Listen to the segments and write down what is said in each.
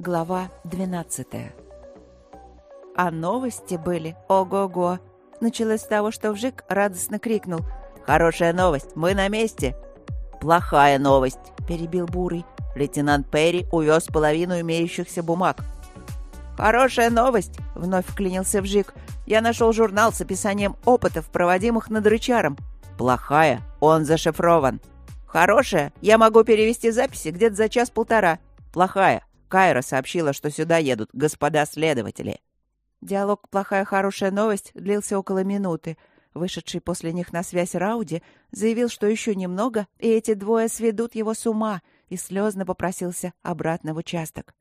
Глава 12 А новости были ого-го. Началось с того, что Вжик радостно крикнул. «Хорошая новость! Мы на месте!» «Плохая новость!» — перебил Бурый. Лейтенант Перри увез половину имеющихся бумаг. «Хорошая новость!» — вновь вклинился Вжик. «Я нашел журнал с описанием опытов, проводимых над рычаром». «Плохая! Он зашифрован!» «Хорошая! Я могу перевести записи где-то за час-полтора!» «Плохая! Кайра сообщила, что сюда едут господа следователи». Диалог «плохая хорошая новость» длился около минуты. Вышедший после них на связь Рауди заявил, что еще немного, и эти двое сведут его с ума, и слезно попросился обратно в участок.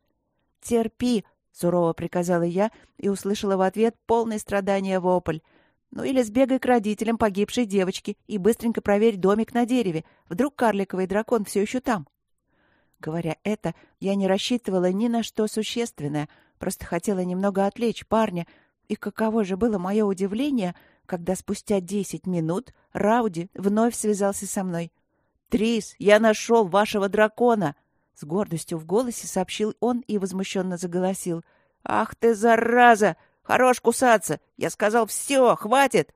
«Терпи!» — сурово приказала я и услышала в ответ полное страдание вопль. «Ну или сбегай к родителям погибшей девочки и быстренько проверь домик на дереве. Вдруг карликовый дракон все еще там?» Говоря это, я не рассчитывала ни на что существенное, просто хотела немного отвлечь парня. И каково же было мое удивление, когда спустя десять минут Рауди вновь связался со мной. «Трис, я нашел вашего дракона!» С гордостью в голосе сообщил он и возмущенно заголосил. «Ах ты, зараза! Хорош кусаться! Я сказал, все, хватит!»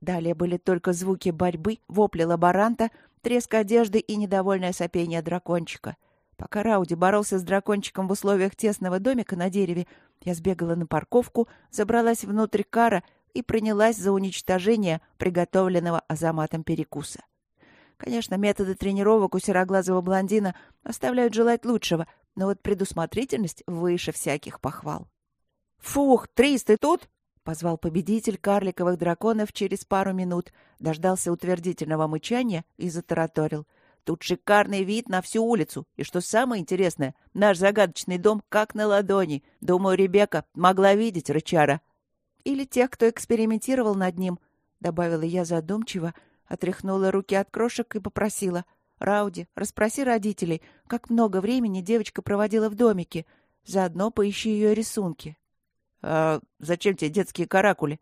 Далее были только звуки борьбы, вопли лаборанта, треск одежды и недовольное сопение дракончика — Пока Рауди боролся с дракончиком в условиях тесного домика на дереве, я сбегала на парковку, забралась внутрь кара и принялась за уничтожение приготовленного Азаматом перекуса. Конечно, методы тренировок у сероглазого блондина оставляют желать лучшего, но вот предусмотрительность выше всяких похвал. «Фух, Трис, ты тут?» — позвал победитель карликовых драконов через пару минут, дождался утвердительного мычания и затараторил — Тут шикарный вид на всю улицу. И что самое интересное, наш загадочный дом как на ладони. Думаю, Ребекка могла видеть рычара. Или тех, кто экспериментировал над ним, — добавила я задумчиво, отряхнула руки от крошек и попросила. «Рауди, расспроси родителей, как много времени девочка проводила в домике. Заодно поищи ее рисунки». «А зачем тебе детские каракули?»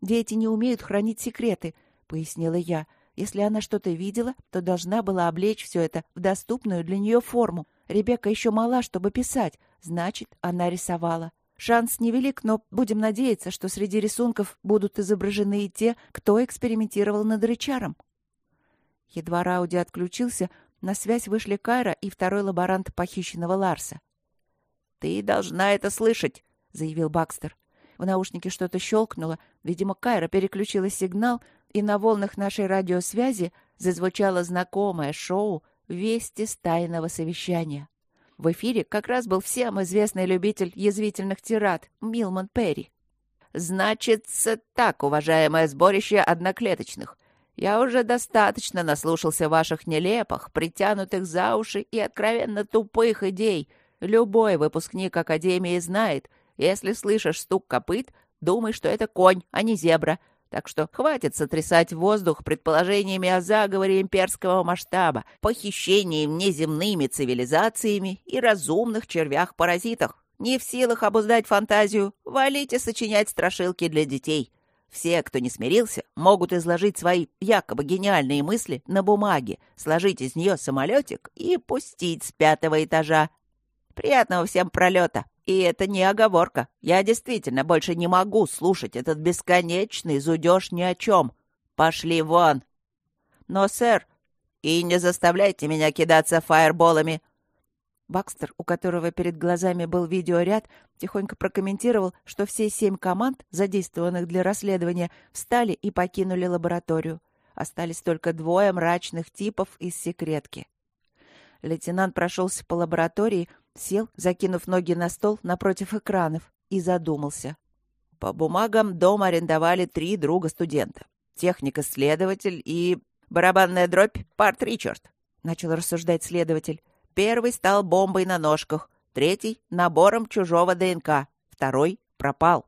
«Дети не умеют хранить секреты», — пояснила я. Если она что-то видела, то должна была облечь все это в доступную для нее форму. Ребекка еще мала, чтобы писать. Значит, она рисовала. Шанс невелик, но будем надеяться, что среди рисунков будут изображены и те, кто экспериментировал над рычаром. Едва Рауди отключился, на связь вышли Кайра и второй лаборант похищенного Ларса. «Ты должна это слышать», — заявил Бакстер. В наушнике что-то щелкнуло. Видимо, Кайра переключила сигнал, и на волнах нашей радиосвязи зазвучало знакомое шоу «Вести с тайного совещания». В эфире как раз был всем известный любитель язвительных тират Милман Перри. «Значится так, уважаемое сборище одноклеточных. Я уже достаточно наслушался ваших нелепых, притянутых за уши и откровенно тупых идей. Любой выпускник Академии знает, если слышишь стук копыт, думай, что это конь, а не зебра — так что хватит сотрясать воздух предположениями о заговоре имперского масштаба, похищении внеземными цивилизациями и разумных червях-паразитах. Не в силах обуздать фантазию, валите сочинять страшилки для детей. Все, кто не смирился, могут изложить свои якобы гениальные мысли на бумаге, сложить из нее самолетик и пустить с пятого этажа. Приятного всем пролета! И это не оговорка. Я действительно больше не могу слушать этот бесконечный зудеж ни о чем. Пошли вон. Но, сэр, и не заставляйте меня кидаться фаерболами. Бакстер, у которого перед глазами был видеоряд, тихонько прокомментировал, что все семь команд, задействованных для расследования, встали и покинули лабораторию. Остались только двое мрачных типов из секретки. Лейтенант прошелся по лаборатории, Сел, закинув ноги на стол напротив экранов, и задумался. По бумагам дом арендовали три друга студента. Техник-исследователь и... барабанная дробь Парт Ричард, — начал рассуждать следователь. Первый стал бомбой на ножках, третий — набором чужого ДНК, второй — пропал.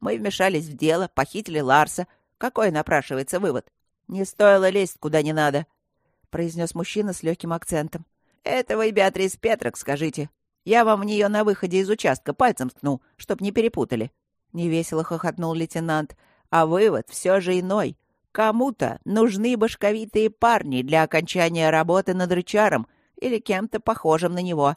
Мы вмешались в дело, похитили Ларса. Какой напрашивается вывод? Не стоило лезть куда не надо, — произнес мужчина с легким акцентом. «Это вы, Беатрис Петрок, скажите. Я вам в нее на выходе из участка пальцем ткну, чтоб не перепутали». Невесело хохотнул лейтенант. «А вывод все же иной. Кому-то нужны башковитые парни для окончания работы над рычаром или кем-то похожим на него».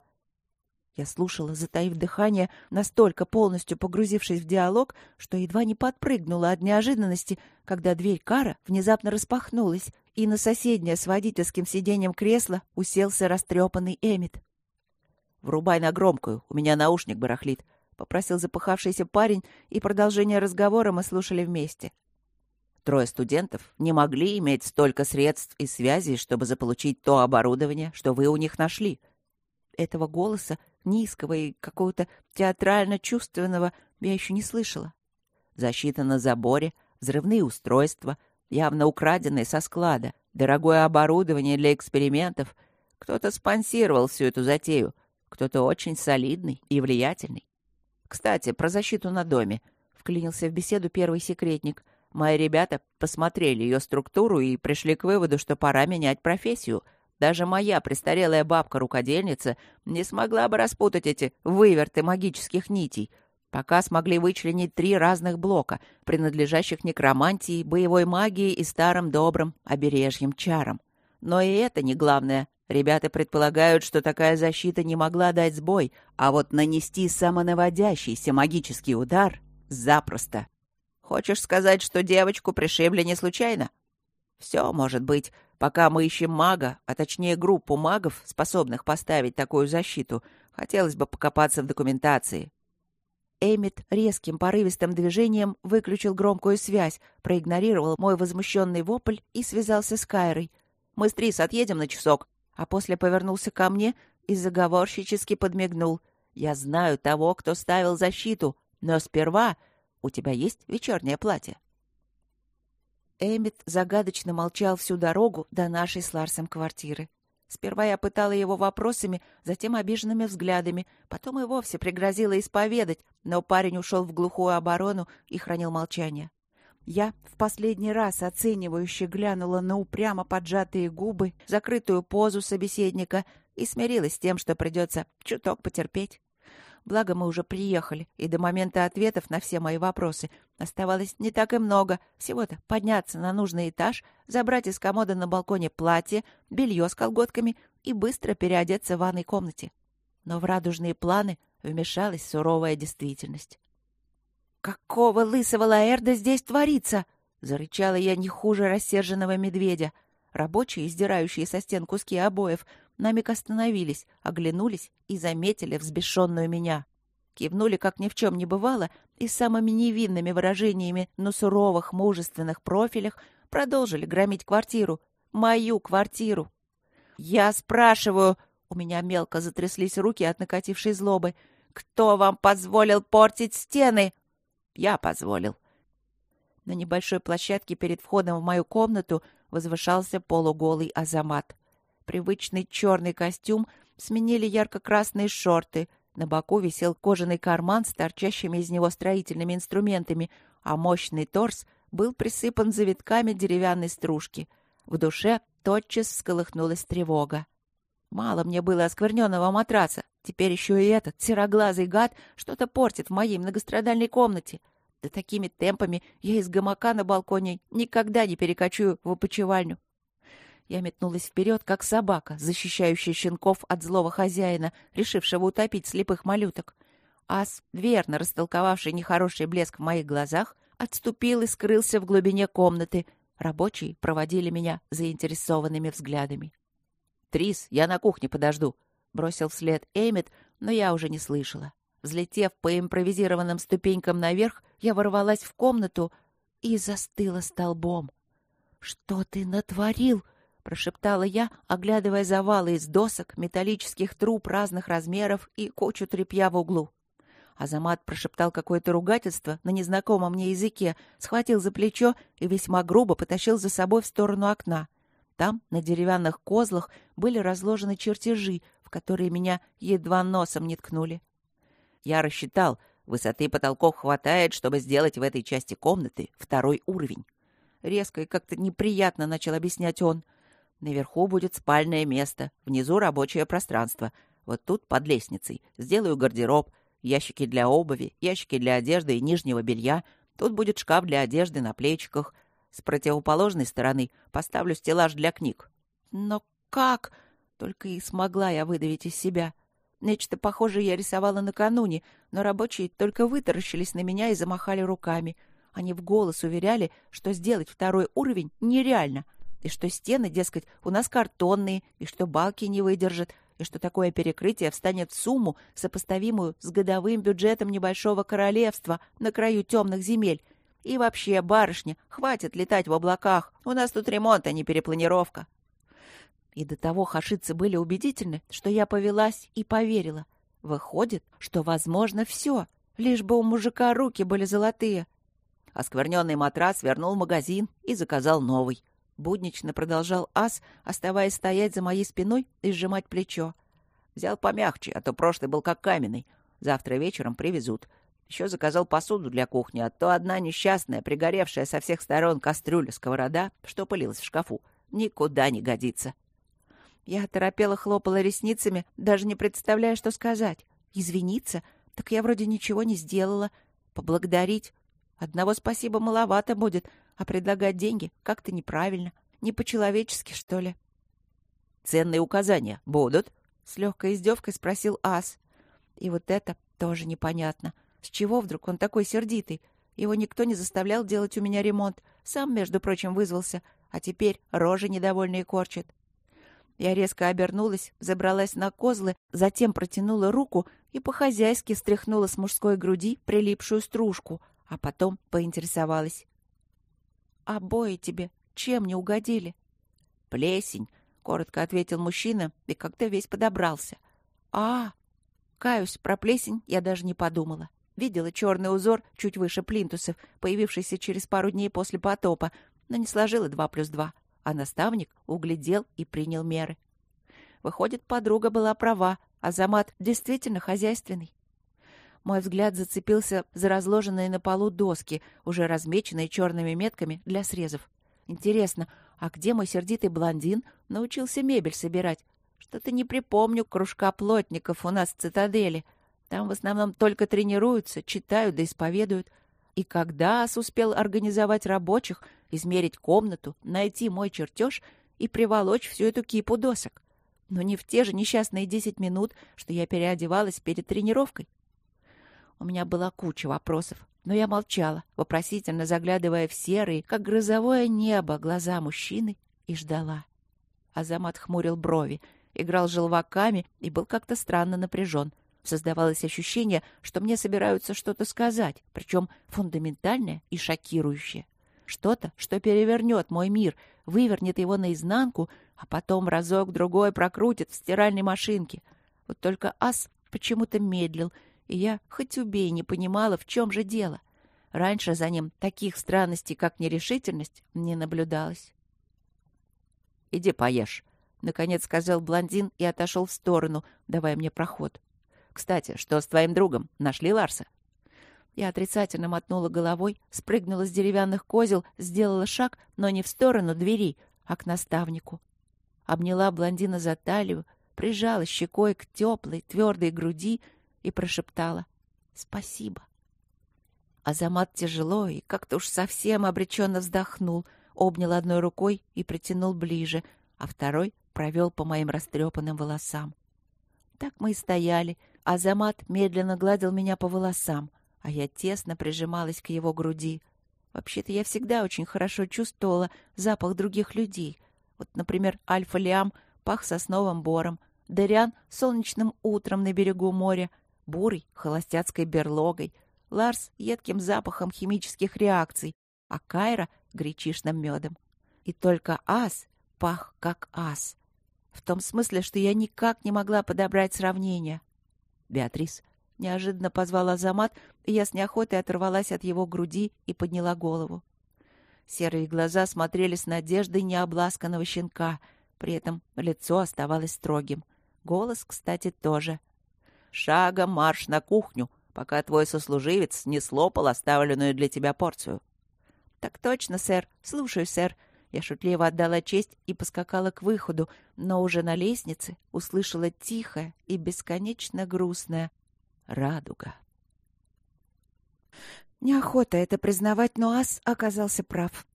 Я слушала, затаив дыхание, настолько полностью погрузившись в диалог, что едва не подпрыгнула от неожиданности, когда дверь кара внезапно распахнулась, и на соседнее с водительским сиденьем кресло уселся растрепанный Эмит. «Врубай на громкую, у меня наушник барахлит», — попросил запыхавшийся парень, и продолжение разговора мы слушали вместе. Трое студентов не могли иметь столько средств и связей, чтобы заполучить то оборудование, что вы у них нашли. Этого голоса, низкого и какого-то театрально-чувственного, я еще не слышала. Защита на заборе, взрывные устройства, явно украденные со склада, дорогое оборудование для экспериментов. Кто-то спонсировал всю эту затею, кто-то очень солидный и влиятельный. Кстати, про защиту на доме. Вклинился в беседу первый секретник. Мои ребята посмотрели ее структуру и пришли к выводу, что пора менять профессию. Даже моя престарелая бабка-рукодельница не смогла бы распутать эти выверты магических нитей, пока смогли вычленить три разных блока, принадлежащих некромантии, боевой магии и старым добрым обережьим чарам. Но и это не главное. Ребята предполагают, что такая защита не могла дать сбой, а вот нанести самонаводящийся магический удар — запросто. Хочешь сказать, что девочку пришибли не случайно? Все может быть. Пока мы ищем мага, а точнее группу магов, способных поставить такую защиту, хотелось бы покопаться в документации. Эмит резким порывистым движением выключил громкую связь, проигнорировал мой возмущенный вопль и связался с Кайрой. «Мы с Трис отъедем на часок а после повернулся ко мне и заговорщически подмигнул. «Я знаю того, кто ставил защиту, но сперва у тебя есть вечернее платье». Эмит загадочно молчал всю дорогу до нашей с Ларсом квартиры. Сперва я пытала его вопросами, затем обиженными взглядами, потом и вовсе пригрозила исповедать, но парень ушел в глухую оборону и хранил молчание. Я в последний раз оценивающе глянула на упрямо поджатые губы, закрытую позу собеседника и смирилась с тем, что придется чуток потерпеть. Благо мы уже приехали, и до момента ответов на все мои вопросы оставалось не так и много. Всего-то подняться на нужный этаж, забрать из комода на балконе платье, белье с колготками и быстро переодеться в ванной комнате. Но в радужные планы вмешалась суровая действительность. «Какого лысого лаэрда здесь творится?» — зарычала я не хуже рассерженного медведя. Рабочие, издирающие со стен куски обоев, на миг остановились, оглянулись и заметили взбешенную меня. Кивнули, как ни в чем не бывало, и самыми невинными выражениями на суровых, мужественных профилях продолжили громить квартиру. Мою квартиру. «Я спрашиваю...» — у меня мелко затряслись руки от накатившей злобы. «Кто вам позволил портить стены?» Я позволил. На небольшой площадке перед входом в мою комнату возвышался полуголый Азамат. Привычный черный костюм сменили ярко-красные шорты. На боку висел кожаный карман с торчащими из него строительными инструментами, а мощный торс был присыпан завитками деревянной стружки. В душе тотчас всколыхнулась тревога. Мало мне было оскверненного матраса. Теперь еще и этот сероглазый гад что-то портит в моей многострадальной комнате. Да такими темпами я из гамака на балконе никогда не перекочую в опочивальню. Я метнулась вперед, как собака, защищающая щенков от злого хозяина, решившего утопить слепых малюток. Ас, верно растолковавший нехороший блеск в моих глазах, отступил и скрылся в глубине комнаты. Рабочие проводили меня заинтересованными взглядами. «Трис, я на кухне подожду», — бросил вслед Эмит, но я уже не слышала. Взлетев по импровизированным ступенькам наверх, я ворвалась в комнату и застыла столбом. «Что ты натворил?» — прошептала я, оглядывая завалы из досок, металлических труб разных размеров и кучу тряпья в углу. Азамат прошептал какое-то ругательство на незнакомом мне языке, схватил за плечо и весьма грубо потащил за собой в сторону окна. Там, на деревянных козлах, были разложены чертежи, в которые меня едва носом не ткнули. Я рассчитал, высоты потолков хватает, чтобы сделать в этой части комнаты второй уровень. Резко и как-то неприятно начал объяснять он. Наверху будет спальное место, внизу рабочее пространство. Вот тут, под лестницей, сделаю гардероб, ящики для обуви, ящики для одежды и нижнего белья. Тут будет шкаф для одежды на плечиках, с противоположной стороны поставлю стеллаж для книг. Но как? Только и смогла я выдавить из себя. Нечто похожее я рисовала накануне, но рабочие только вытаращились на меня и замахали руками. Они в голос уверяли, что сделать второй уровень нереально, и что стены, дескать, у нас картонные, и что балки не выдержат, и что такое перекрытие встанет в сумму, сопоставимую с годовым бюджетом небольшого королевства на краю темных земель. И вообще, барышня, хватит летать в облаках. У нас тут ремонт, а не перепланировка. И до того хашицы были убедительны, что я повелась и поверила. Выходит, что возможно все, лишь бы у мужика руки были золотые. Оскверненный матрас вернул в магазин и заказал новый. Буднично продолжал ас, оставаясь стоять за моей спиной и сжимать плечо. Взял помягче, а то прошлый был как каменный. Завтра вечером привезут. Еще заказал посуду для кухни, а то одна несчастная, пригоревшая со всех сторон кастрюля-сковорода, что пылилась в шкафу, никуда не годится. Я торопела хлопала ресницами, даже не представляя, что сказать. Извиниться? Так я вроде ничего не сделала. Поблагодарить? Одного спасибо маловато будет, а предлагать деньги как-то неправильно. Не по-человечески, что ли. «Ценные указания будут?» — с легкой издевкой спросил Ас. И вот это тоже непонятно. С чего вдруг он такой сердитый? Его никто не заставлял делать у меня ремонт. Сам, между прочим, вызвался. А теперь рожи недовольные корчит. Я резко обернулась, забралась на козлы, затем протянула руку и по-хозяйски стряхнула с мужской груди прилипшую стружку, а потом поинтересовалась. «Обои тебе чем не угодили?» «Плесень», — коротко ответил мужчина и как-то весь подобрался. «А, каюсь, про плесень я даже не подумала. Видела черный узор чуть выше плинтусов, появившийся через пару дней после потопа, но не сложила два плюс два а наставник углядел и принял меры. Выходит, подруга была права, а Замат действительно хозяйственный. Мой взгляд зацепился за разложенные на полу доски, уже размеченные черными метками для срезов. Интересно, а где мой сердитый блондин научился мебель собирать? Что-то не припомню кружка плотников у нас в цитадели. Там в основном только тренируются, читают да исповедуют. И когда Ас успел организовать рабочих, измерить комнату, найти мой чертеж и приволочь всю эту кипу досок? Но не в те же несчастные десять минут, что я переодевалась перед тренировкой. У меня была куча вопросов, но я молчала, вопросительно заглядывая в серые, как грозовое небо, глаза мужчины, и ждала. Азамат хмурил брови, играл желваками и был как-то странно напряжен — Создавалось ощущение, что мне собираются что-то сказать, причем фундаментальное и шокирующее. Что-то, что перевернет мой мир, вывернет его наизнанку, а потом разок-другой прокрутит в стиральной машинке. Вот только ас почему-то медлил, и я, хоть убей, не понимала, в чем же дело. Раньше за ним таких странностей, как нерешительность, не наблюдалось. «Иди поешь», — наконец сказал блондин и отошел в сторону, давая мне проход. Кстати, что с твоим другом? Нашли Ларса?» Я отрицательно мотнула головой, спрыгнула с деревянных козел, сделала шаг, но не в сторону двери, а к наставнику. Обняла блондина за талию, прижала щекой к теплой, твердой груди и прошептала «Спасибо». Азамат тяжело и как-то уж совсем обреченно вздохнул, обнял одной рукой и притянул ближе, а второй провел по моим растрепанным волосам. Так мы и стояли, Азамат медленно гладил меня по волосам, а я тесно прижималась к его груди. Вообще-то я всегда очень хорошо чувствовала запах других людей. Вот, например, Альфа-Лиам пах сосновым бором, Дариан — солнечным утром на берегу моря, Бурый — холостяцкой берлогой, Ларс — едким запахом химических реакций, а Кайра — гречишным медом. И только Ас пах как Ас. В том смысле, что я никак не могла подобрать сравнение. «Беатрис!» — неожиданно позвал Азамат, и я с неохотой оторвалась от его груди и подняла голову. Серые глаза смотрели с надеждой необласканного щенка, при этом лицо оставалось строгим. Голос, кстати, тоже. «Шагом марш на кухню, пока твой сослуживец не слопал оставленную для тебя порцию». «Так точно, сэр. Слушаю, сэр». Я шутливо отдала честь и поскакала к выходу, но уже на лестнице услышала тихое и бесконечно грустное «Радуга». Неохота это признавать, но Ас оказался прав.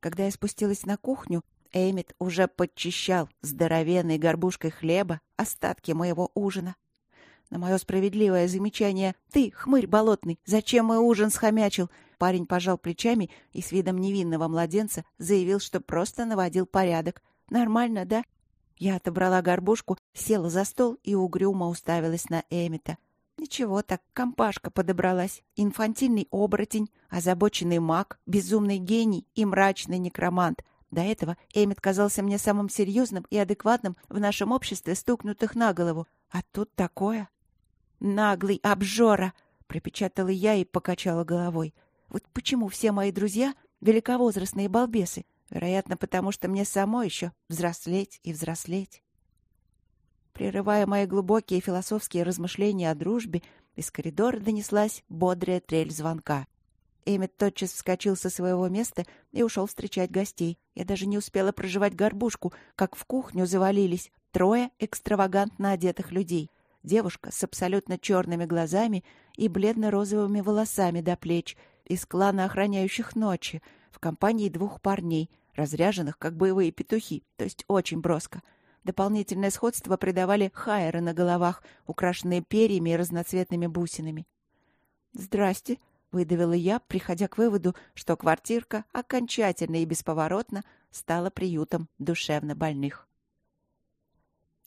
Когда я спустилась на кухню, Эмит уже подчищал здоровенной горбушкой хлеба остатки моего ужина. На мое справедливое замечание «Ты, хмырь болотный, зачем мой ужин схомячил?» Парень пожал плечами и с видом невинного младенца заявил, что просто наводил порядок. «Нормально, да?» Я отобрала горбушку, села за стол и угрюмо уставилась на Эмита. Ничего так, компашка подобралась. Инфантильный оборотень, озабоченный маг, безумный гений и мрачный некромант. До этого Эмит казался мне самым серьезным и адекватным в нашем обществе стукнутых на голову. А тут такое. «Наглый обжора!» — припечатала я и покачала головой. «Вот почему все мои друзья — великовозрастные балбесы? Вероятно, потому что мне самой еще взрослеть и взрослеть». Прерывая мои глубокие философские размышления о дружбе, из коридора донеслась бодрая трель звонка. Эммет тотчас вскочил со своего места и ушел встречать гостей. Я даже не успела проживать горбушку, как в кухню завалились трое экстравагантно одетых людей. Девушка с абсолютно черными глазами и бледно-розовыми волосами до плеч из клана охраняющих ночи в компании двух парней, разряженных как боевые петухи, то есть очень броско — Дополнительное сходство придавали хайеры на головах, украшенные перьями и разноцветными бусинами. «Здрасте», — выдавила я, приходя к выводу, что квартирка окончательно и бесповоротно стала приютом душевно больных.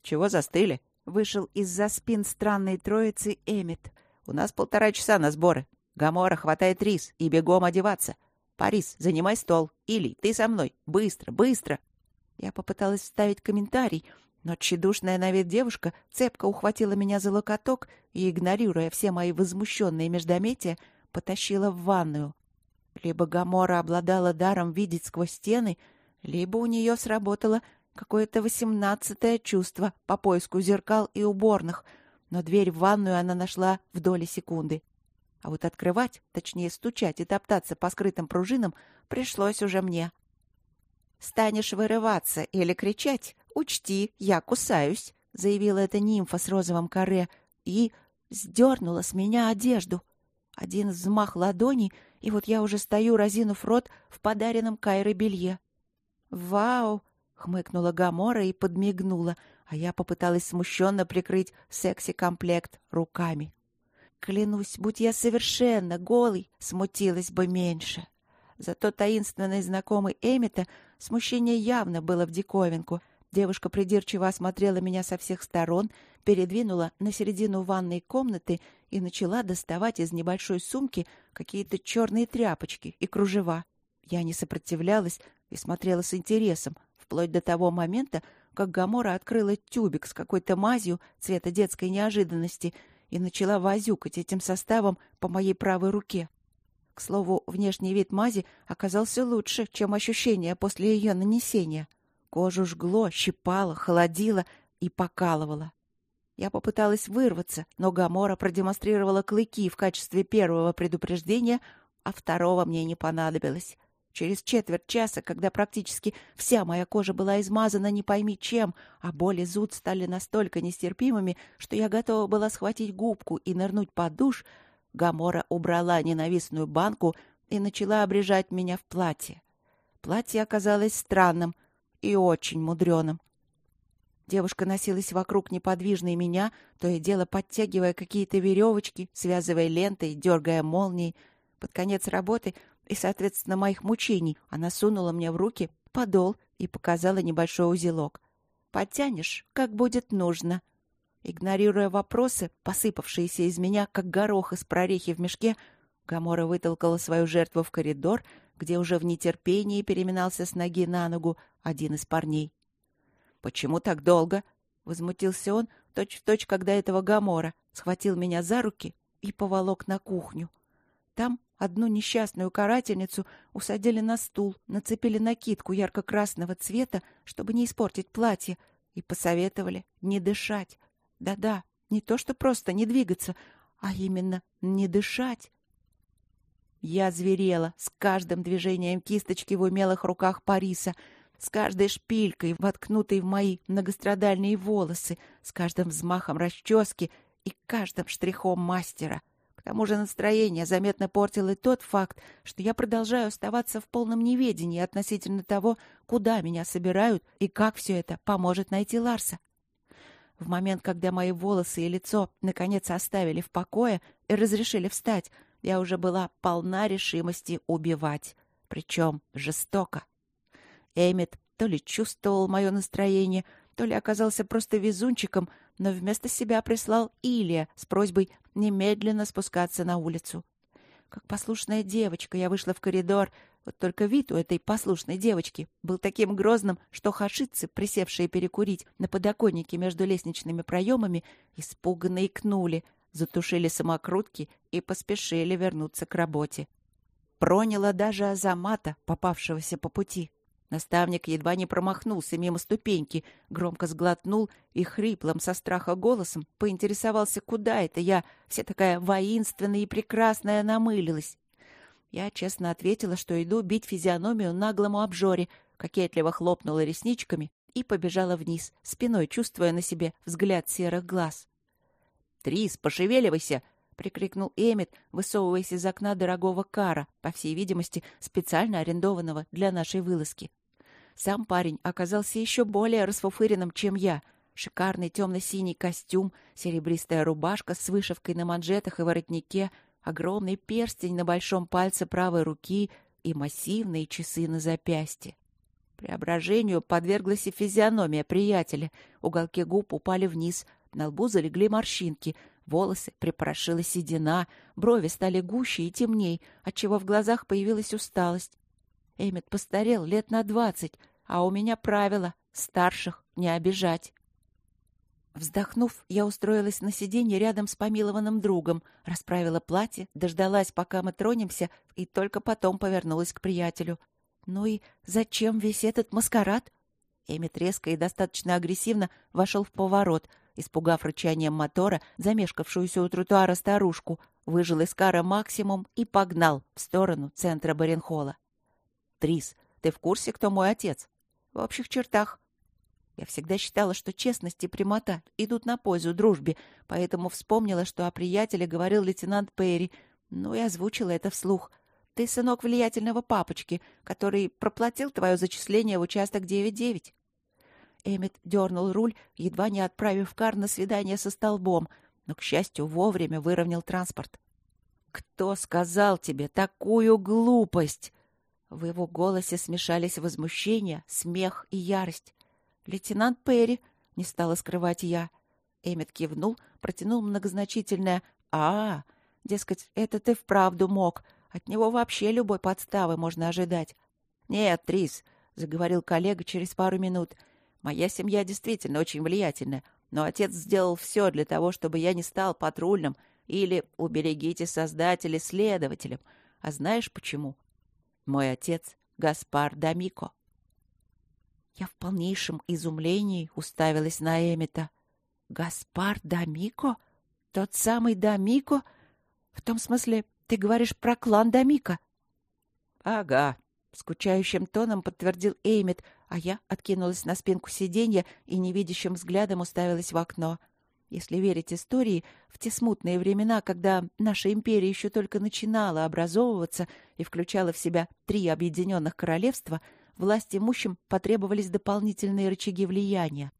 «Чего застыли?» — вышел из-за спин странной троицы Эмит. «У нас полтора часа на сборы. Гамора хватает рис и бегом одеваться. Парис, занимай стол. Или ты со мной. Быстро, быстро!» Я попыталась вставить комментарий, но тщедушная на вид девушка цепко ухватила меня за локоток и, игнорируя все мои возмущенные междометия, потащила в ванную. Либо Гамора обладала даром видеть сквозь стены, либо у нее сработало какое-то восемнадцатое чувство по поиску зеркал и уборных, но дверь в ванную она нашла в доли секунды. А вот открывать, точнее стучать и топтаться по скрытым пружинам пришлось уже мне. «Станешь вырываться или кричать, учти, я кусаюсь», — заявила эта нимфа с розовым каре и сдернула с меня одежду. Один взмах ладони, и вот я уже стою, разинув рот в подаренном Кайре белье. «Вау!» — хмыкнула Гамора и подмигнула, а я попыталась смущенно прикрыть секси-комплект руками. Клянусь, будь я совершенно голый, смутилась бы меньше. Зато таинственный знакомый Эмита смущение явно было в диковинку. Девушка придирчиво осмотрела меня со всех сторон, передвинула на середину ванной комнаты и начала доставать из небольшой сумки какие-то черные тряпочки и кружева. Я не сопротивлялась и смотрела с интересом, вплоть до того момента, как Гамора открыла тюбик с какой-то мазью цвета детской неожиданности и начала возюкать этим составом по моей правой руке. К слову, внешний вид мази оказался лучше, чем ощущение после ее нанесения. Кожу жгло, щипало, холодило и покалывало. Я попыталась вырваться, но Гамора продемонстрировала клыки в качестве первого предупреждения, а второго мне не понадобилось. Через четверть часа, когда практически вся моя кожа была измазана не пойми чем, а боли зуд стали настолько нестерпимыми, что я готова была схватить губку и нырнуть под душ — Гамора убрала ненавистную банку и начала обрежать меня в платье. Платье оказалось странным и очень мудреным. Девушка носилась вокруг неподвижной меня, то и дело подтягивая какие-то веревочки, связывая лентой, дергая молнией. Под конец работы и, соответственно, моих мучений она сунула мне в руки подол и показала небольшой узелок. «Подтянешь, как будет нужно», Игнорируя вопросы, посыпавшиеся из меня, как горох из прорехи в мешке, Гамора вытолкала свою жертву в коридор, где уже в нетерпении переминался с ноги на ногу один из парней. «Почему так долго?» — возмутился он, точь-в-точь, точь, когда этого Гамора схватил меня за руки и поволок на кухню. Там одну несчастную карательницу усадили на стул, нацепили накидку ярко-красного цвета, чтобы не испортить платье, и посоветовали не дышать, да-да, не то что просто не двигаться, а именно не дышать. Я зверела с каждым движением кисточки в умелых руках Париса, с каждой шпилькой, воткнутой в мои многострадальные волосы, с каждым взмахом расчески и каждым штрихом мастера. К тому же настроение заметно портил и тот факт, что я продолжаю оставаться в полном неведении относительно того, куда меня собирают и как все это поможет найти Ларса. В момент, когда мои волосы и лицо наконец оставили в покое и разрешили встать, я уже была полна решимости убивать. Причем жестоко. Эмит то ли чувствовал мое настроение, то ли оказался просто везунчиком, но вместо себя прислал Илья с просьбой немедленно спускаться на улицу. Как послушная девочка я вышла в коридор, вот только вид у этой послушной девочки был таким грозным, что хашицы, присевшие перекурить на подоконнике между лестничными проемами, испуганно икнули, затушили самокрутки и поспешили вернуться к работе. Проняло даже Азамата, попавшегося по пути. Наставник едва не промахнулся мимо ступеньки, громко сглотнул и хриплым со страха голосом поинтересовался, куда это я, вся такая воинственная и прекрасная, намылилась. Я честно ответила, что иду бить физиономию наглому обжоре, кокетливо хлопнула ресничками и побежала вниз, спиной чувствуя на себе взгляд серых глаз. «Трис, пошевеливайся!» — прикрикнул Эмит, высовываясь из окна дорогого кара, по всей видимости, специально арендованного для нашей вылазки. Сам парень оказался еще более расфуфыренным, чем я. Шикарный темно-синий костюм, серебристая рубашка с вышивкой на манжетах и воротнике, огромный перстень на большом пальце правой руки и массивные часы на запястье. Преображению подверглась и физиономия приятеля. Уголки губ упали вниз, на лбу залегли морщинки, волосы припорошила седина, брови стали гуще и темней, отчего в глазах появилась усталость. Эммет постарел лет на двадцать, а у меня правило — старших не обижать. Вздохнув, я устроилась на сиденье рядом с помилованным другом, расправила платье, дождалась, пока мы тронемся, и только потом повернулась к приятелю. «Ну и зачем весь этот маскарад?» Эмит резко и достаточно агрессивно вошел в поворот, испугав рычанием мотора замешкавшуюся у тротуара старушку, выжил из кара максимум и погнал в сторону центра Баренхола. «Трис, ты в курсе, кто мой отец?» «В общих чертах». Я всегда считала, что честность и прямота идут на пользу дружбе, поэтому вспомнила, что о приятеле говорил лейтенант Перри, ну и озвучила это вслух. «Ты сынок влиятельного папочки, который проплатил твое зачисление в участок 9-9». Эммет дернул руль, едва не отправив Кар на свидание со столбом, но, к счастью, вовремя выровнял транспорт. «Кто сказал тебе такую глупость?» В его голосе смешались возмущение, смех и ярость. «Лейтенант Перри», — не стала скрывать я. Эммет кивнул, протянул многозначительное «А, дескать, это ты вправду мог. От него вообще любой подставы можно ожидать». «Нет, Трис», — заговорил коллега через пару минут, — «моя семья действительно очень влиятельная, но отец сделал все для того, чтобы я не стал патрульным или, уберегите создателя, следователем. А знаешь почему? Мой отец Гаспар Дамико. Я в полнейшем изумлении уставилась на Эмита. Гаспар Дамико? Тот самый Дамико? В том смысле, ты говоришь про клан Дамико? Ага, скучающим тоном подтвердил Эймит, а я откинулась на спинку сиденья и невидящим взглядом уставилась в окно. Если верить истории, в те смутные времена, когда наша империя еще только начинала образовываться и включала в себя три объединенных королевства, власть имущим потребовались дополнительные рычаги влияния.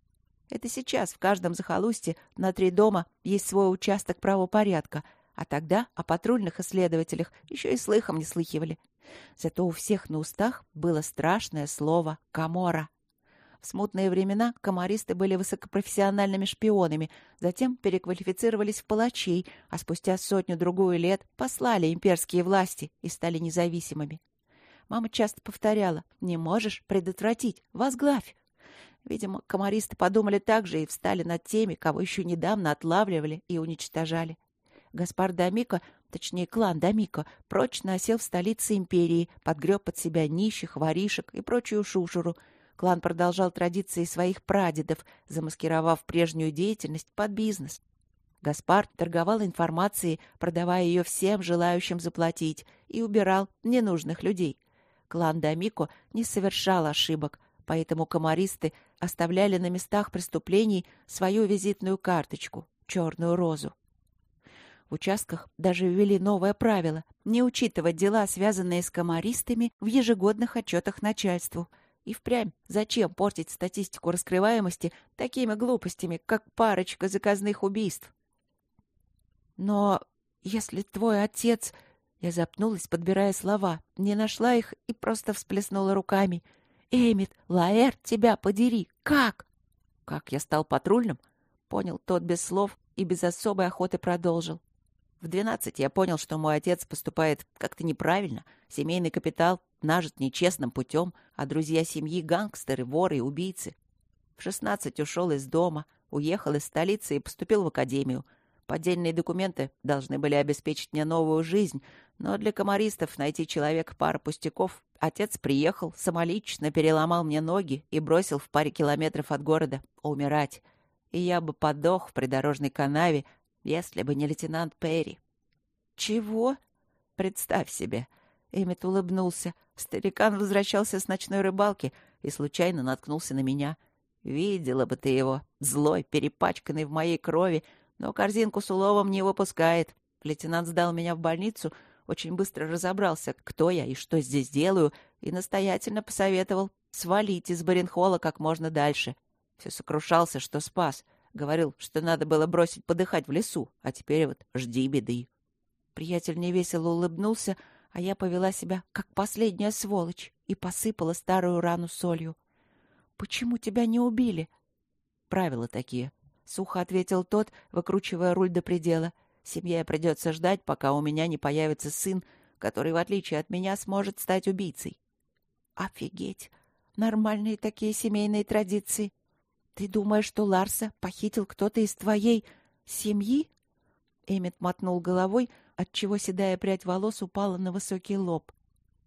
Это сейчас в каждом захолустье на три дома есть свой участок правопорядка, а тогда о патрульных исследователях еще и слыхом не слыхивали. Зато у всех на устах было страшное слово «камора». В смутные времена комаристы были высокопрофессиональными шпионами, затем переквалифицировались в палачей, а спустя сотню-другую лет послали имперские власти и стали независимыми. Мама часто повторяла «Не можешь предотвратить, возглавь». Видимо, комаристы подумали так же и встали над теми, кого еще недавно отлавливали и уничтожали. Гаспар Дамико, точнее клан Дамико, прочно осел в столице империи, подгреб под себя нищих, воришек и прочую шушеру — Клан продолжал традиции своих прадедов, замаскировав прежнюю деятельность под бизнес. Гаспар торговал информацией, продавая ее всем желающим заплатить, и убирал ненужных людей. Клан Дамико не совершал ошибок, поэтому комаристы оставляли на местах преступлений свою визитную карточку — черную розу. В участках даже ввели новое правило — не учитывать дела, связанные с комаристами, в ежегодных отчетах начальству — И впрямь, зачем портить статистику раскрываемости такими глупостями, как парочка заказных убийств? Но если твой отец... Я запнулась, подбирая слова, не нашла их и просто всплеснула руками. «Эмит, Лаэр, тебя подери! Как?» «Как я стал патрульным?» Понял тот без слов и без особой охоты продолжил. В двенадцать я понял, что мой отец поступает как-то неправильно. Семейный капитал нажит нечестным путем, а друзья семьи — гангстеры, воры и убийцы. В шестнадцать ушел из дома, уехал из столицы и поступил в академию. Поддельные документы должны были обеспечить мне новую жизнь, но для комаристов найти человека пара пустяков. Отец приехал, самолично переломал мне ноги и бросил в паре километров от города умирать. И я бы подох в придорожной канаве, если бы не лейтенант Перри. «Чего?» «Представь себе». Эммет улыбнулся. Старикан возвращался с ночной рыбалки и случайно наткнулся на меня. Видела бы ты его, злой, перепачканный в моей крови, но корзинку с уловом не выпускает. Лейтенант сдал меня в больницу, очень быстро разобрался, кто я и что здесь делаю, и настоятельно посоветовал свалить из Баренхола как можно дальше. Все сокрушался, что спас — Говорил, что надо было бросить подыхать в лесу, а теперь вот жди беды. Приятель невесело улыбнулся, а я повела себя как последняя сволочь и посыпала старую рану солью. «Почему тебя не убили?» «Правила такие», — сухо ответил тот, выкручивая руль до предела. «Семье придется ждать, пока у меня не появится сын, который, в отличие от меня, сможет стать убийцей». «Офигеть! Нормальные такие семейные традиции. «Ты думаешь, что Ларса похитил кто-то из твоей семьи?» Эммет мотнул головой, отчего седая прядь волос упала на высокий лоб.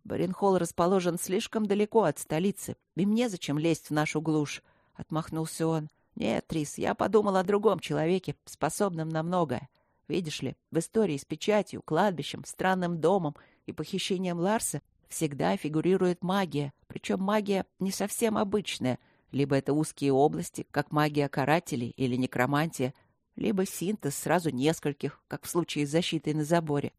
«Баренхолл расположен слишком далеко от столицы, и мне зачем лезть в нашу глушь?» — отмахнулся он. «Нет, Трис, я подумал о другом человеке, способном на многое. Видишь ли, в истории с печатью, кладбищем, странным домом и похищением Ларса всегда фигурирует магия, причем магия не совсем обычная — либо это узкие области, как магия карателей или некромантия, либо синтез сразу нескольких, как в случае с защитой на заборе.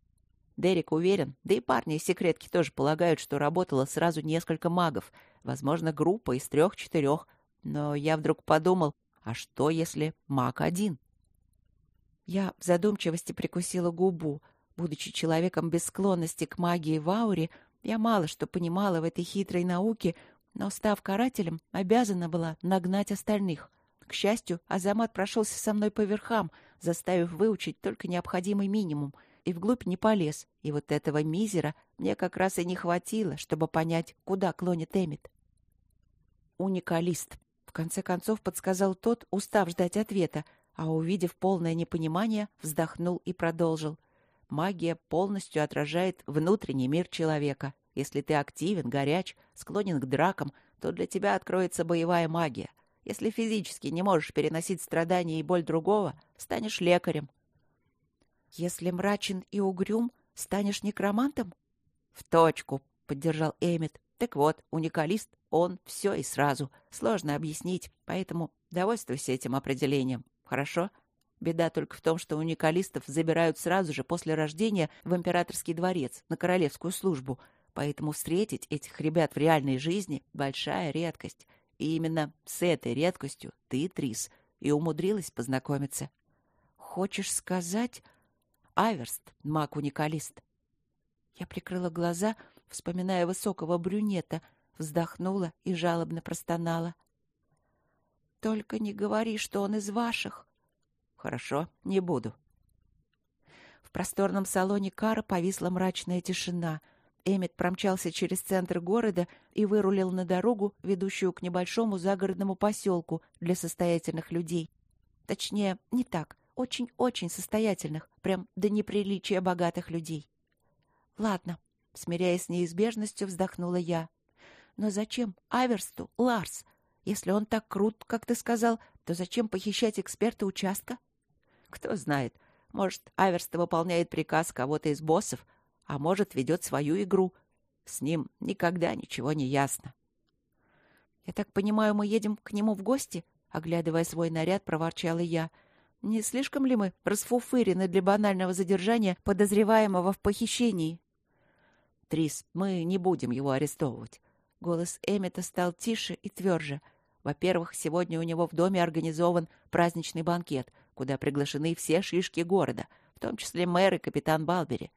Дерек уверен, да и парни из секретки тоже полагают, что работало сразу несколько магов, возможно, группа из трех-четырех. Но я вдруг подумал, а что, если маг один? Я в задумчивости прикусила губу. Будучи человеком без склонности к магии в ауре, я мало что понимала в этой хитрой науке, но, став карателем, обязана была нагнать остальных. К счастью, Азамат прошелся со мной по верхам, заставив выучить только необходимый минимум, и вглубь не полез, и вот этого мизера мне как раз и не хватило, чтобы понять, куда клонит Эмит. «Уникалист», — в конце концов подсказал тот, устав ждать ответа, а, увидев полное непонимание, вздохнул и продолжил. «Магия полностью отражает внутренний мир человека. Если ты активен, горяч, склонен к дракам, то для тебя откроется боевая магия. Если физически не можешь переносить страдания и боль другого, станешь лекарем. Если мрачен и угрюм, станешь некромантом? В точку, поддержал Эмит. Так вот, уникалист, он все и сразу. Сложно объяснить, поэтому довольствуйся этим определением. Хорошо? Беда только в том, что уникалистов забирают сразу же после рождения в императорский дворец на королевскую службу — Поэтому встретить этих ребят в реальной жизни — большая редкость. И именно с этой редкостью ты, Трис, и умудрилась познакомиться. Хочешь сказать... Аверст, маг-уникалист. Я прикрыла глаза, вспоминая высокого брюнета, вздохнула и жалобно простонала. «Только не говори, что он из ваших». «Хорошо, не буду». В просторном салоне кара повисла мрачная тишина — Эммет промчался через центр города и вырулил на дорогу, ведущую к небольшому загородному поселку для состоятельных людей. Точнее, не так. Очень-очень состоятельных, прям до неприличия богатых людей. Ладно, смиряясь с неизбежностью, вздохнула я. Но зачем Аверсту Ларс? Если он так крут, как ты сказал, то зачем похищать эксперта участка? Кто знает, может, Аверст выполняет приказ кого-то из боссов, а может, ведет свою игру. С ним никогда ничего не ясно. «Я так понимаю, мы едем к нему в гости?» Оглядывая свой наряд, проворчала я. «Не слишком ли мы расфуфырены для банального задержания подозреваемого в похищении?» «Трис, мы не будем его арестовывать». Голос Эммета стал тише и тверже. Во-первых, сегодня у него в доме организован праздничный банкет, куда приглашены все шишки города, в том числе мэр и капитан Балбери.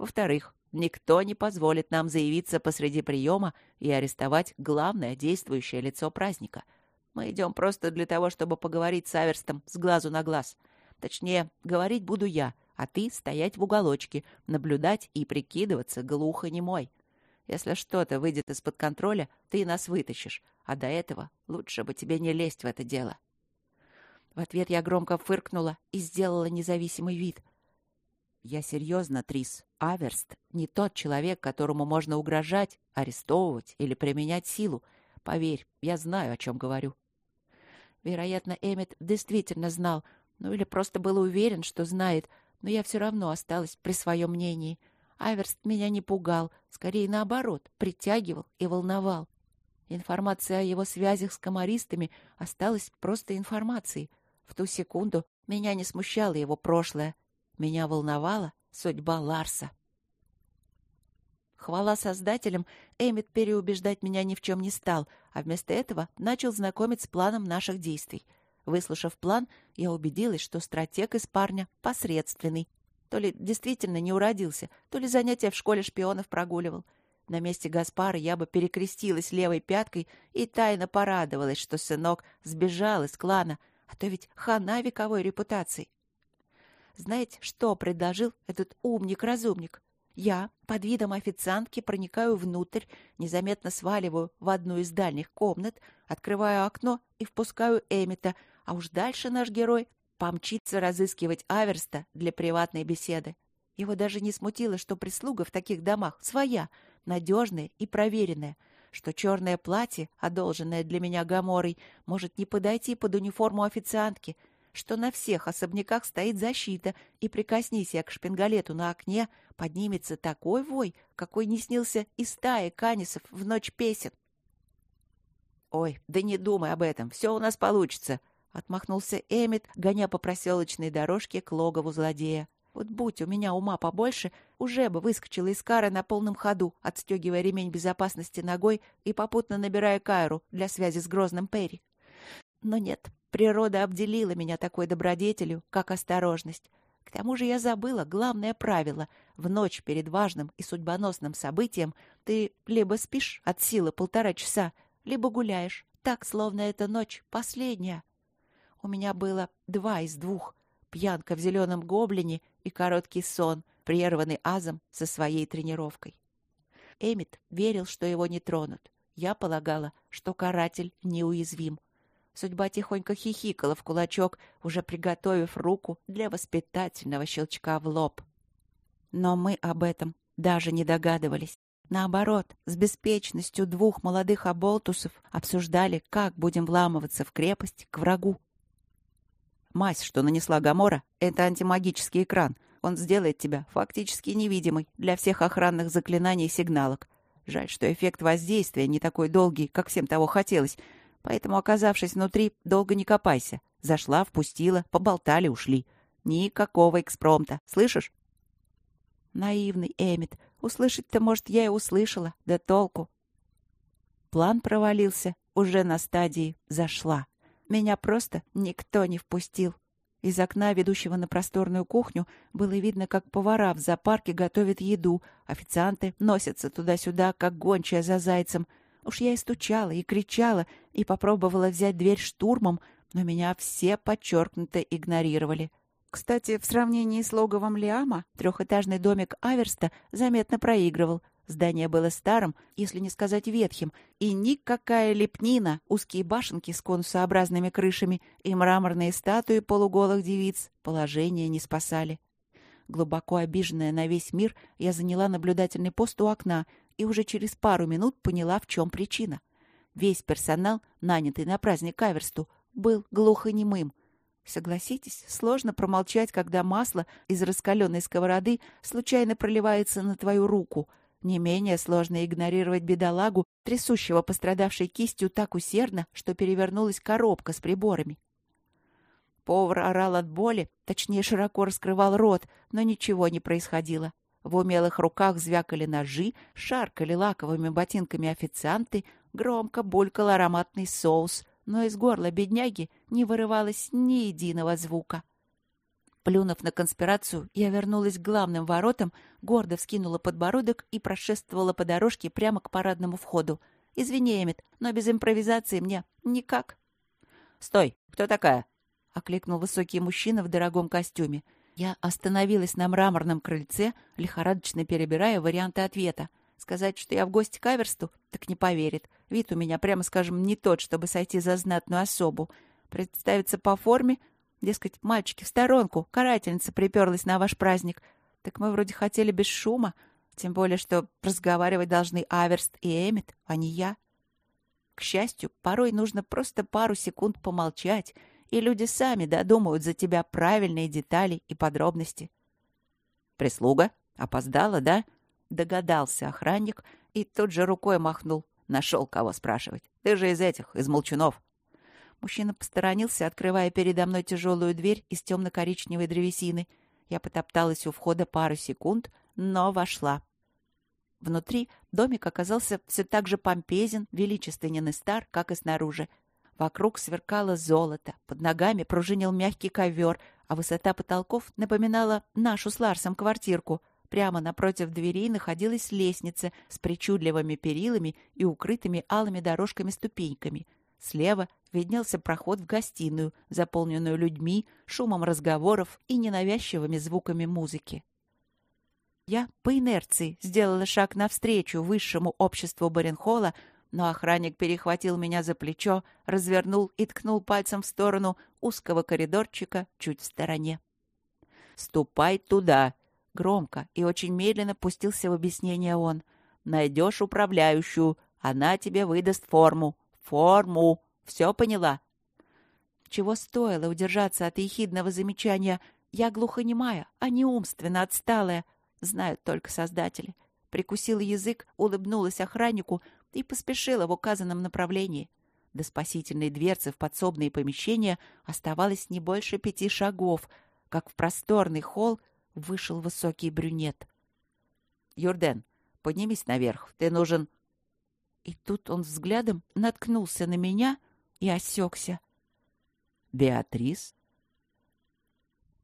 Во-вторых, никто не позволит нам заявиться посреди приема и арестовать главное действующее лицо праздника. Мы идем просто для того, чтобы поговорить с Аверстом с глазу на глаз. Точнее, говорить буду я, а ты стоять в уголочке, наблюдать и прикидываться глухонемой. Если что-то выйдет из-под контроля, ты нас вытащишь, а до этого лучше бы тебе не лезть в это дело. В ответ я громко фыркнула и сделала независимый вид. Я серьезно, Трис. Аверст не тот человек, которому можно угрожать, арестовывать или применять силу. Поверь, я знаю, о чем говорю. Вероятно, Эммет действительно знал, ну или просто был уверен, что знает, но я все равно осталась при своем мнении — Аверст меня не пугал, скорее наоборот, притягивал и волновал. Информация о его связях с комаристами осталась просто информацией. В ту секунду меня не смущало его прошлое. Меня волновала судьба Ларса. Хвала создателям, Эммет переубеждать меня ни в чем не стал, а вместо этого начал знакомить с планом наших действий. Выслушав план, я убедилась, что стратег из парня посредственный, то ли действительно не уродился, то ли занятия в школе шпионов прогуливал. На месте Гаспара я бы перекрестилась левой пяткой и тайно порадовалась, что сынок сбежал из клана, а то ведь хана вековой репутации. Знаете, что предложил этот умник-разумник? Я под видом официантки проникаю внутрь, незаметно сваливаю в одну из дальних комнат, открываю окно и впускаю Эмита, а уж дальше наш герой помчится разыскивать Аверста для приватной беседы. Его даже не смутило, что прислуга в таких домах своя, надежная и проверенная, что черное платье, одолженное для меня Гаморой, может не подойти под униформу официантки, что на всех особняках стоит защита, и прикоснись я к шпингалету на окне, поднимется такой вой, какой не снился из стаи канисов в ночь песен. «Ой, да не думай об этом, все у нас получится», — отмахнулся Эмит, гоня по проселочной дорожке к логову злодея. «Вот будь у меня ума побольше, уже бы выскочила из кары на полном ходу, отстегивая ремень безопасности ногой и попутно набирая Кайру для связи с грозным Перри. Но нет, природа обделила меня такой добродетелью, как осторожность. К тому же я забыла главное правило. В ночь перед важным и судьбоносным событием ты либо спишь от силы полтора часа, либо гуляешь, так, словно эта ночь последняя. У меня было два из двух. Пьянка в зеленом гоблине и короткий сон, прерванный Азом со своей тренировкой. Эмит верил, что его не тронут. Я полагала, что каратель неуязвим. Судьба тихонько хихикала в кулачок, уже приготовив руку для воспитательного щелчка в лоб. Но мы об этом даже не догадывались. Наоборот, с беспечностью двух молодых оболтусов обсуждали, как будем вламываться в крепость к врагу. Мазь, что нанесла Гамора, это антимагический экран. Он сделает тебя фактически невидимой для всех охранных заклинаний и сигналок. Жаль, что эффект воздействия не такой долгий, как всем того хотелось. Поэтому, оказавшись внутри, долго не копайся. Зашла, впустила, поболтали, ушли. Никакого экспромта. Слышишь? Наивный Эмит. Услышать-то, может, я и услышала. Да толку. План провалился уже на стадии «зашла». Меня просто никто не впустил. Из окна, ведущего на просторную кухню, было видно, как повара в зоопарке готовят еду, официанты носятся туда-сюда, как гончая за зайцем. Уж я и стучала, и кричала, и попробовала взять дверь штурмом, но меня все подчеркнуто игнорировали. Кстати, в сравнении с логовом Лиама, трехэтажный домик Аверста заметно проигрывал. Здание было старым, если не сказать ветхим, и никакая лепнина, узкие башенки с конусообразными крышами и мраморные статуи полуголых девиц положение не спасали. Глубоко обиженная на весь мир, я заняла наблюдательный пост у окна и уже через пару минут поняла, в чем причина. Весь персонал, нанятый на праздник Аверсту, был глухонемым. Согласитесь, сложно промолчать, когда масло из раскаленной сковороды случайно проливается на твою руку — не менее сложно игнорировать бедолагу, трясущего пострадавшей кистью так усердно, что перевернулась коробка с приборами. Повар орал от боли, точнее, широко раскрывал рот, но ничего не происходило. В умелых руках звякали ножи, шаркали лаковыми ботинками официанты, громко булькал ароматный соус, но из горла бедняги не вырывалось ни единого звука. Плюнув на конспирацию, я вернулась к главным воротам, гордо вскинула подбородок и прошествовала по дорожке прямо к парадному входу. «Извини, Эмит, но без импровизации мне никак». «Стой! Кто такая?» — окликнул высокий мужчина в дорогом костюме. Я остановилась на мраморном крыльце, лихорадочно перебирая варианты ответа. Сказать, что я в гости к Аверсту, так не поверит. Вид у меня, прямо скажем, не тот, чтобы сойти за знатную особу. Представиться по форме Дескать, мальчики, в сторонку, карательница приперлась на ваш праздник. Так мы вроде хотели без шума, тем более, что разговаривать должны Аверст и Эмит, а не я. К счастью, порой нужно просто пару секунд помолчать, и люди сами додумают за тебя правильные детали и подробности. «Прислуга? Опоздала, да?» Догадался охранник и тут же рукой махнул. Нашел кого спрашивать. Ты же из этих, из молчунов. Мужчина посторонился, открывая передо мной тяжелую дверь из темно-коричневой древесины. Я потопталась у входа пару секунд, но вошла. Внутри домик оказался все так же помпезен, величественен и стар, как и снаружи. Вокруг сверкало золото, под ногами пружинил мягкий ковер, а высота потолков напоминала нашу с Ларсом квартирку. Прямо напротив дверей находилась лестница с причудливыми перилами и укрытыми алыми дорожками-ступеньками — Слева виднелся проход в гостиную, заполненную людьми, шумом разговоров и ненавязчивыми звуками музыки. Я по инерции сделала шаг навстречу высшему обществу Баренхола, но охранник перехватил меня за плечо, развернул и ткнул пальцем в сторону узкого коридорчика чуть в стороне. «Ступай туда!» — громко и очень медленно пустился в объяснение он. «Найдешь управляющую, она тебе выдаст форму. Форму. Все поняла?» Чего стоило удержаться от ехидного замечания «я глухонемая, а не умственно отсталая», знают только создатели. Прикусила язык, улыбнулась охраннику и поспешила в указанном направлении. До спасительной дверцы в подсобные помещения оставалось не больше пяти шагов, как в просторный холл вышел высокий брюнет. «Юрден, поднимись наверх, ты нужен...» И тут он взглядом наткнулся на меня и осекся. «Беатрис?»